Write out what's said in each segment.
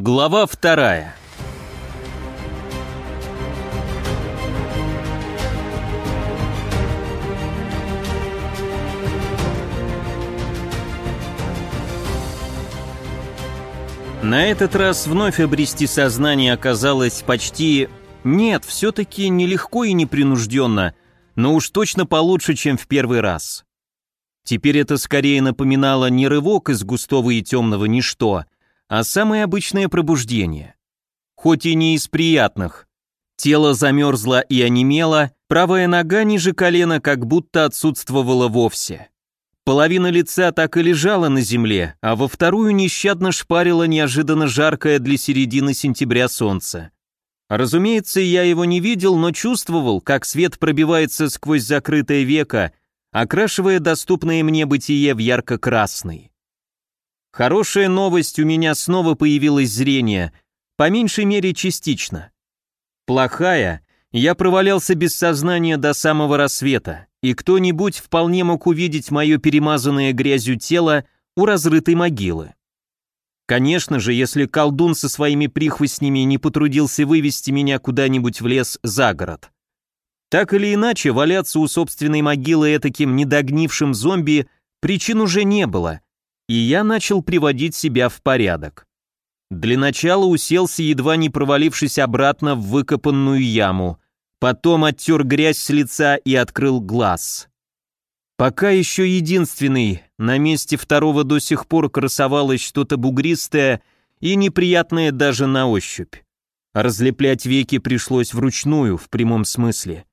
Глава вторая. На этот раз вновь обрести сознание оказалось почти... Нет, все-таки нелегко и непринужденно, но уж точно получше, чем в первый раз. Теперь это скорее напоминало не рывок из густого и темного ничто, а самое обычное пробуждение. Хоть и не из приятных. Тело замерзло и онемело, правая нога ниже колена как будто отсутствовала вовсе. Половина лица так и лежала на земле, а во вторую нещадно шпарило неожиданно жаркое для середины сентября солнце. Разумеется, я его не видел, но чувствовал, как свет пробивается сквозь закрытое веко, окрашивая доступное мне бытие в ярко-красный. Хорошая новость, у меня снова появилось зрение, по меньшей мере частично. Плохая, я провалялся без сознания до самого рассвета, и кто-нибудь вполне мог увидеть мое перемазанное грязью тело у разрытой могилы. Конечно же, если колдун со своими прихвостнями не потрудился вывести меня куда-нибудь в лес за город. Так или иначе, валяться у собственной могилы этаким недогнившим зомби причин уже не было, и я начал приводить себя в порядок. Для начала уселся, едва не провалившись обратно в выкопанную яму, потом оттер грязь с лица и открыл глаз. Пока еще единственный, на месте второго до сих пор красовалось что-то бугристое и неприятное даже на ощупь. Разлеплять веки пришлось вручную, в прямом смысле.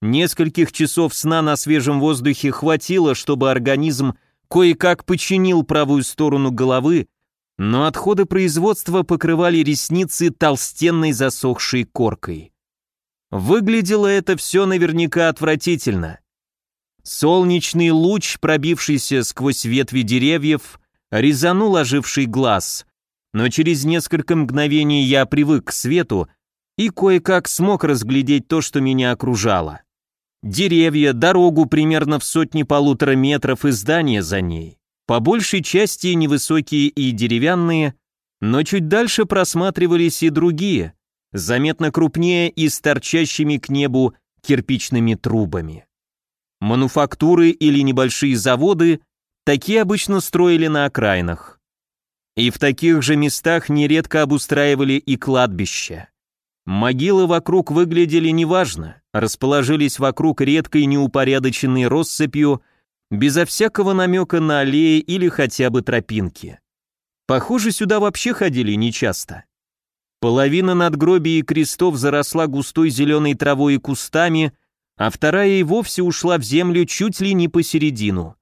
Нескольких часов сна на свежем воздухе хватило, чтобы организм кое-как починил правую сторону головы, но отходы производства покрывали ресницы толстенной засохшей коркой. Выглядело это все наверняка отвратительно. Солнечный луч, пробившийся сквозь ветви деревьев, резанул оживший глаз, но через несколько мгновений я привык к свету и кое-как смог разглядеть то, что меня окружало. Деревья, дорогу примерно в сотни-полутора метров и здания за ней. По большей части невысокие и деревянные, но чуть дальше просматривались и другие, заметно крупнее и с торчащими к небу кирпичными трубами. Мануфактуры или небольшие заводы такие обычно строили на окраинах. И в таких же местах нередко обустраивали и кладбища. Могилы вокруг выглядели неважно, расположились вокруг редкой неупорядоченной россыпью, безо всякого намека на аллеи или хотя бы тропинки. Похоже, сюда вообще ходили нечасто. Половина надгробий и крестов заросла густой зеленой травой и кустами, а вторая и вовсе ушла в землю чуть ли не посередину.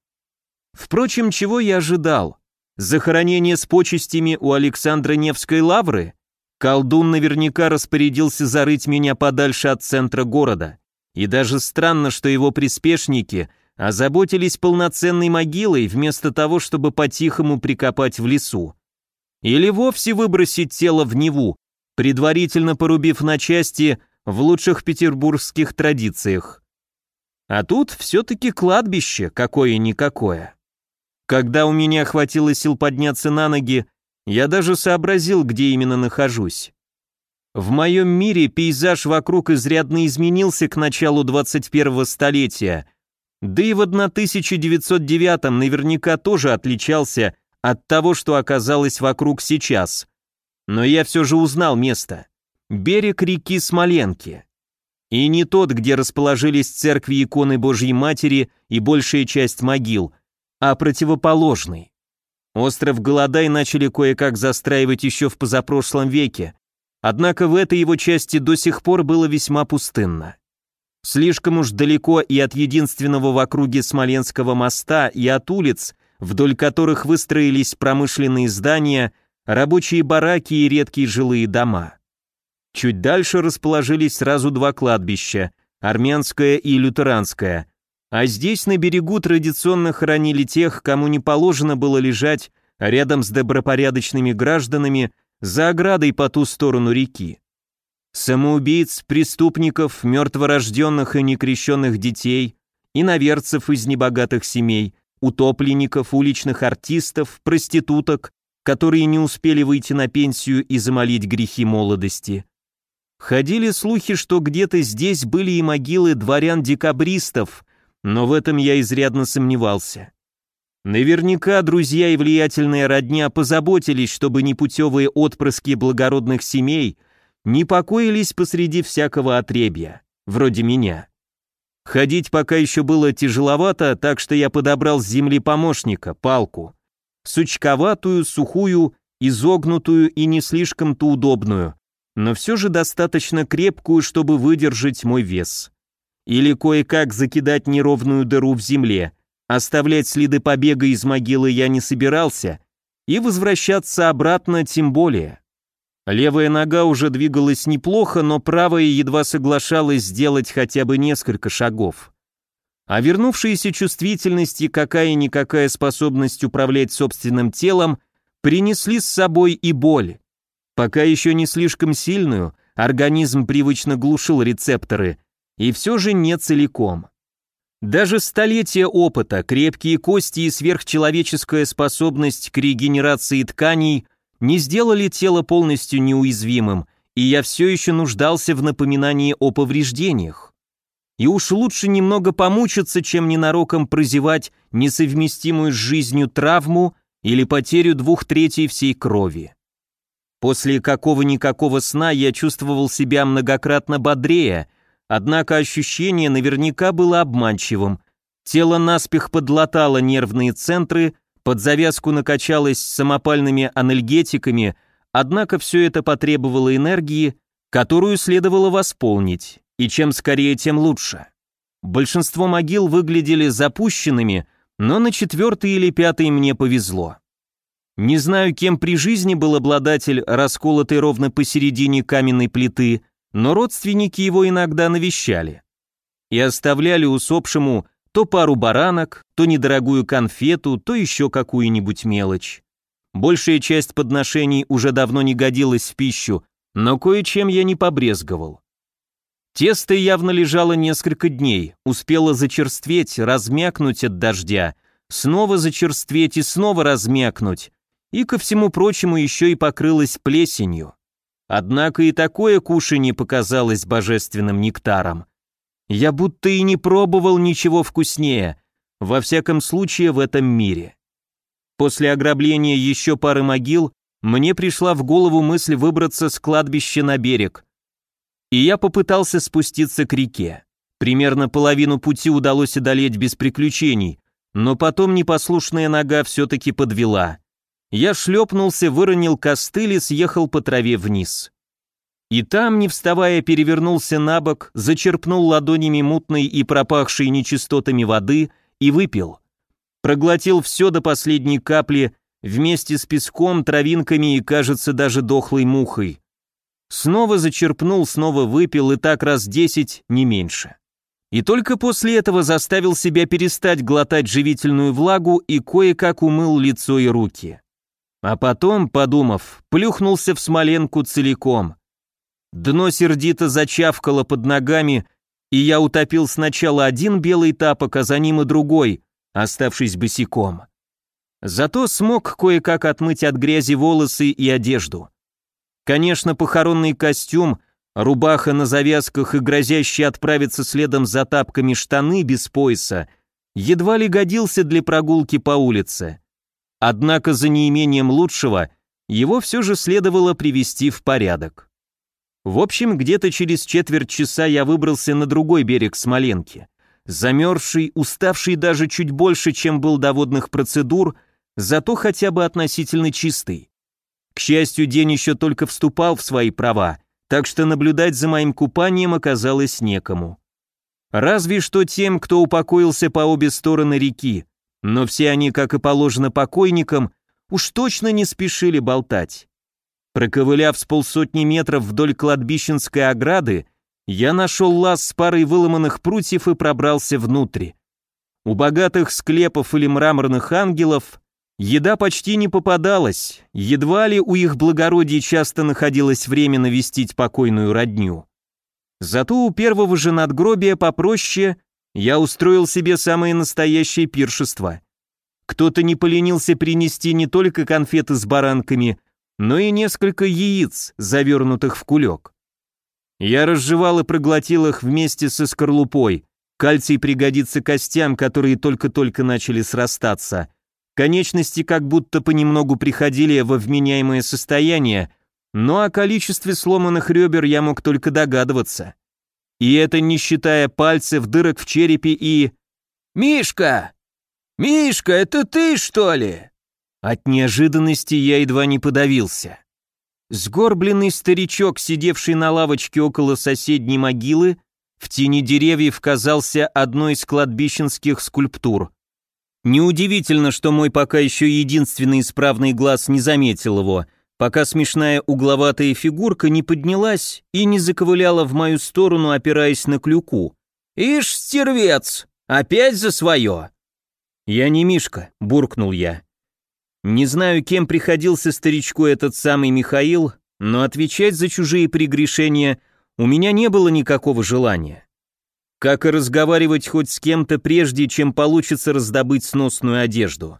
Впрочем, чего я ожидал? Захоронение с почестями у Александра Невской лавры? Колдун наверняка распорядился зарыть меня подальше от центра города. И даже странно, что его приспешники озаботились полноценной могилой вместо того, чтобы по-тихому прикопать в лесу. Или вовсе выбросить тело в Неву, предварительно порубив на части в лучших петербургских традициях. А тут все-таки кладбище какое-никакое. Когда у меня хватило сил подняться на ноги, я даже сообразил, где именно нахожусь. В моем мире пейзаж вокруг изрядно изменился к началу 21-го столетия, да и в 1909 наверняка тоже отличался от того, что оказалось вокруг сейчас. Но я все же узнал место. Берег реки Смоленки. И не тот, где расположились церкви иконы Божьей Матери и большая часть могил, а противоположный. Остров Голодай начали кое-как застраивать еще в позапрошлом веке, однако в этой его части до сих пор было весьма пустынно. Слишком уж далеко и от единственного в округе Смоленского моста, и от улиц, вдоль которых выстроились промышленные здания, рабочие бараки и редкие жилые дома. Чуть дальше расположились сразу два кладбища, армянское и лютеранское, а здесь на берегу традиционно хоронили тех, кому не положено было лежать рядом с добропорядочными гражданами за оградой по ту сторону реки. Самоубийц, преступников, мертворожденных и некрещенных детей, иноверцев из небогатых семей, утопленников, уличных артистов, проституток, которые не успели выйти на пенсию и замолить грехи молодости. Ходили слухи, что где-то здесь были и могилы дворян-декабристов, но в этом я изрядно сомневался. Наверняка друзья и влиятельная родня позаботились, чтобы непутевые отпрыски благородных семей не покоились посреди всякого отребья, вроде меня. Ходить пока еще было тяжеловато, так что я подобрал с земли помощника, палку. Сучковатую, сухую, изогнутую и не слишком-то удобную, но все же достаточно крепкую, чтобы выдержать мой вес. Или кое-как закидать неровную дыру в земле. Оставлять следы побега из могилы я не собирался, и возвращаться обратно тем более. Левая нога уже двигалась неплохо, но правая едва соглашалась сделать хотя бы несколько шагов. А вернувшаяся чувствительность и какая-никакая способность управлять собственным телом принесли с собой и боль. Пока еще не слишком сильную, организм привычно глушил рецепторы, и все же не целиком. Даже столетия опыта, крепкие кости и сверхчеловеческая способность к регенерации тканей не сделали тело полностью неуязвимым, и я все еще нуждался в напоминании о повреждениях. И уж лучше немного помучиться, чем ненароком прозевать несовместимую с жизнью травму или потерю двух третей всей крови. После какого-никакого сна я чувствовал себя многократно бодрее, однако ощущение наверняка было обманчивым. Тело наспех подлатало нервные центры, под завязку накачалось самопальными анальгетиками, однако все это потребовало энергии, которую следовало восполнить, и чем скорее, тем лучше. Большинство могил выглядели запущенными, но на четвертый или пятый мне повезло. Не знаю, кем при жизни был обладатель расколотой ровно посередине каменной плиты, но родственники его иногда навещали. И оставляли усопшему то пару баранок, то недорогую конфету, то еще какую-нибудь мелочь. Большая часть подношений уже давно не годилась в пищу, но кое-чем я не побрезговал. Тесто явно лежало несколько дней, успело зачерстветь, размякнуть от дождя, снова зачерстветь и снова размякнуть, и, ко всему прочему, еще и покрылась плесенью. Однако и такое кушанье показалось божественным нектаром. Я будто и не пробовал ничего вкуснее, во всяком случае в этом мире. После ограбления еще пары могил мне пришла в голову мысль выбраться с кладбища на берег. И я попытался спуститься к реке. Примерно половину пути удалось одолеть без приключений, но потом непослушная нога все-таки подвела. Я шлепнулся, выронил костыль и съехал по траве вниз. И там, не вставая, перевернулся на бок, зачерпнул ладонями мутной и пропахшей нечистотами воды и выпил. Проглотил все до последней капли, вместе с песком, травинками и, кажется, даже дохлой мухой. Снова зачерпнул, снова выпил, и так раз десять, не меньше. И только после этого заставил себя перестать глотать живительную влагу и кое-как умыл лицо и руки. А потом, подумав, плюхнулся в Смоленку целиком. Дно сердито зачавкало под ногами, и я утопил сначала один белый тапок, а за ним и другой, оставшись босиком. Зато смог кое-как отмыть от грязи волосы и одежду. Конечно, похоронный костюм, рубаха на завязках и грозящие отправиться следом за тапками штаны без пояса едва ли годился для прогулки по улице. Однако за неимением лучшего его все же следовало привести в порядок. В общем, где-то через четверть часа я выбрался на другой берег Смоленки. Замерзший, уставший даже чуть больше, чем был до водных процедур, зато хотя бы относительно чистый. К счастью, день еще только вступал в свои права, так что наблюдать за моим купанием оказалось некому. Разве что тем, кто упокоился по обе стороны реки, но все они, как и положено покойникам, уж точно не спешили болтать. Проковыляв с полсотни метров вдоль кладбищенской ограды, я нашел лаз с парой выломанных прутьев и пробрался внутрь. У богатых склепов или мраморных ангелов еда почти не попадалась, едва ли у их благородий часто находилось время навестить покойную родню. Зато у первого же надгробия попроще я устроил себе самое настоящее пиршество. Кто-то не поленился принести не только конфеты с баранками, но и несколько яиц, завернутых в кулек. Я разжевал и проглотил их вместе со скорлупой. Кальций пригодится костям, которые только-только начали срастаться. Конечности как будто понемногу приходили во вменяемое состояние, но о количестве сломанных ребер я мог только догадываться. И это не считая пальцев, дырок в черепе и... «Мишка! Мишка, это ты, что ли?» От неожиданности я едва не подавился. Сгорбленный старичок, сидевший на лавочке около соседней могилы, в тени деревьев казался одной из кладбищенских скульптур. Неудивительно, что мой пока еще единственный исправный глаз не заметил его, пока смешная угловатая фигурка не поднялась и не заковыляла в мою сторону, опираясь на клюку. «Ишь, стервец! Опять за свое!» «Я не Мишка», — буркнул я. Не знаю, кем приходился старичку этот самый Михаил, но отвечать за чужие прегрешения у меня не было никакого желания как и разговаривать хоть с кем-то прежде, чем получится раздобыть сносную одежду.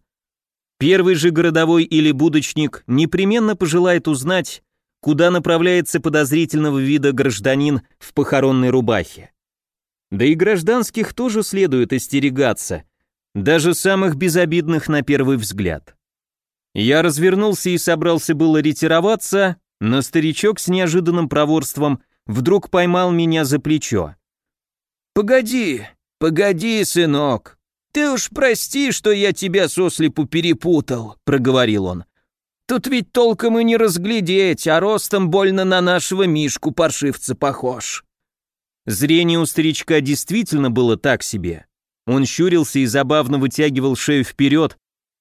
Первый же городовой или будочник непременно пожелает узнать, куда направляется подозрительного вида гражданин в похоронной рубахе. Да и гражданских тоже следует остерегаться, даже самых безобидных на первый взгляд. Я развернулся и собрался было ретироваться, но старичок с неожиданным проворством вдруг поймал меня за плечо. «Погоди, погоди, сынок. Ты уж прости, что я тебя сослепу перепутал», — проговорил он. «Тут ведь толком и не разглядеть, а ростом больно на нашего Мишку-паршивца похож». Зрение у старичка действительно было так себе. Он щурился и забавно вытягивал шею вперед,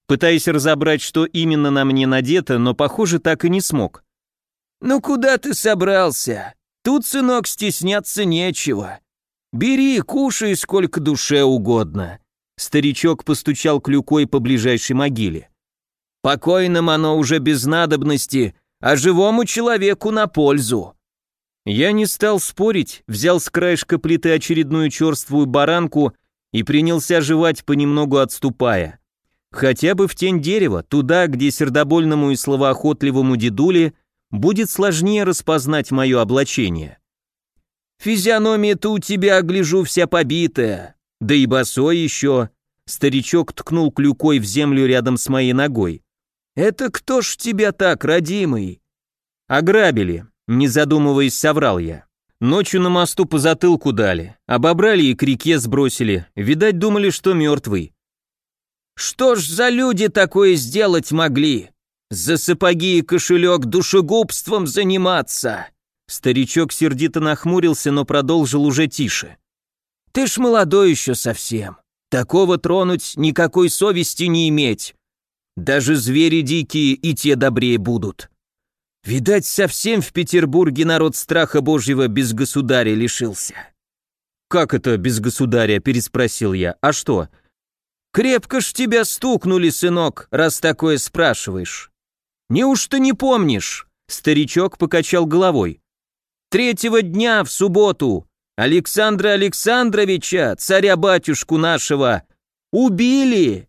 пытаясь разобрать, что именно на мне надето, но, похоже, так и не смог. «Ну куда ты собрался? Тут, сынок, стесняться нечего. «Бери, кушай сколько душе угодно». Старичок постучал клюкой по ближайшей могиле. «Покойным оно уже без надобности, а живому человеку на пользу». Я не стал спорить, взял с краешка плиты очередную черствую баранку и принялся жевать, понемногу отступая. Хотя бы в тень дерева, туда, где сердобольному и словоохотливому дедуле будет сложнее распознать мое облачение. Физиономия-то у тебя, гляжу, вся побитая. Да и босой еще. Старичок ткнул клюкой в землю рядом с моей ногой. Это кто ж тебя так, родимый? Ограбили, не задумываясь, соврал я. Ночью на мосту по затылку дали, обобрали и к реке сбросили. Видать, думали, что мертвый. Что ж за люди такое сделать могли? За сапоги и кошелек душегубством заниматься? Старичок сердито нахмурился, но продолжил уже тише. «Ты ж молодой еще совсем. Такого тронуть никакой совести не иметь. Даже звери дикие и те добрее будут. Видать, совсем в Петербурге народ страха божьего без государя лишился». «Как это без государя?» – переспросил я. «А что?» «Крепко ж тебя стукнули, сынок, раз такое спрашиваешь». «Неужто не помнишь?» Старичок покачал головой. Третьего дня в субботу Александра Александровича, царя-батюшку нашего, убили.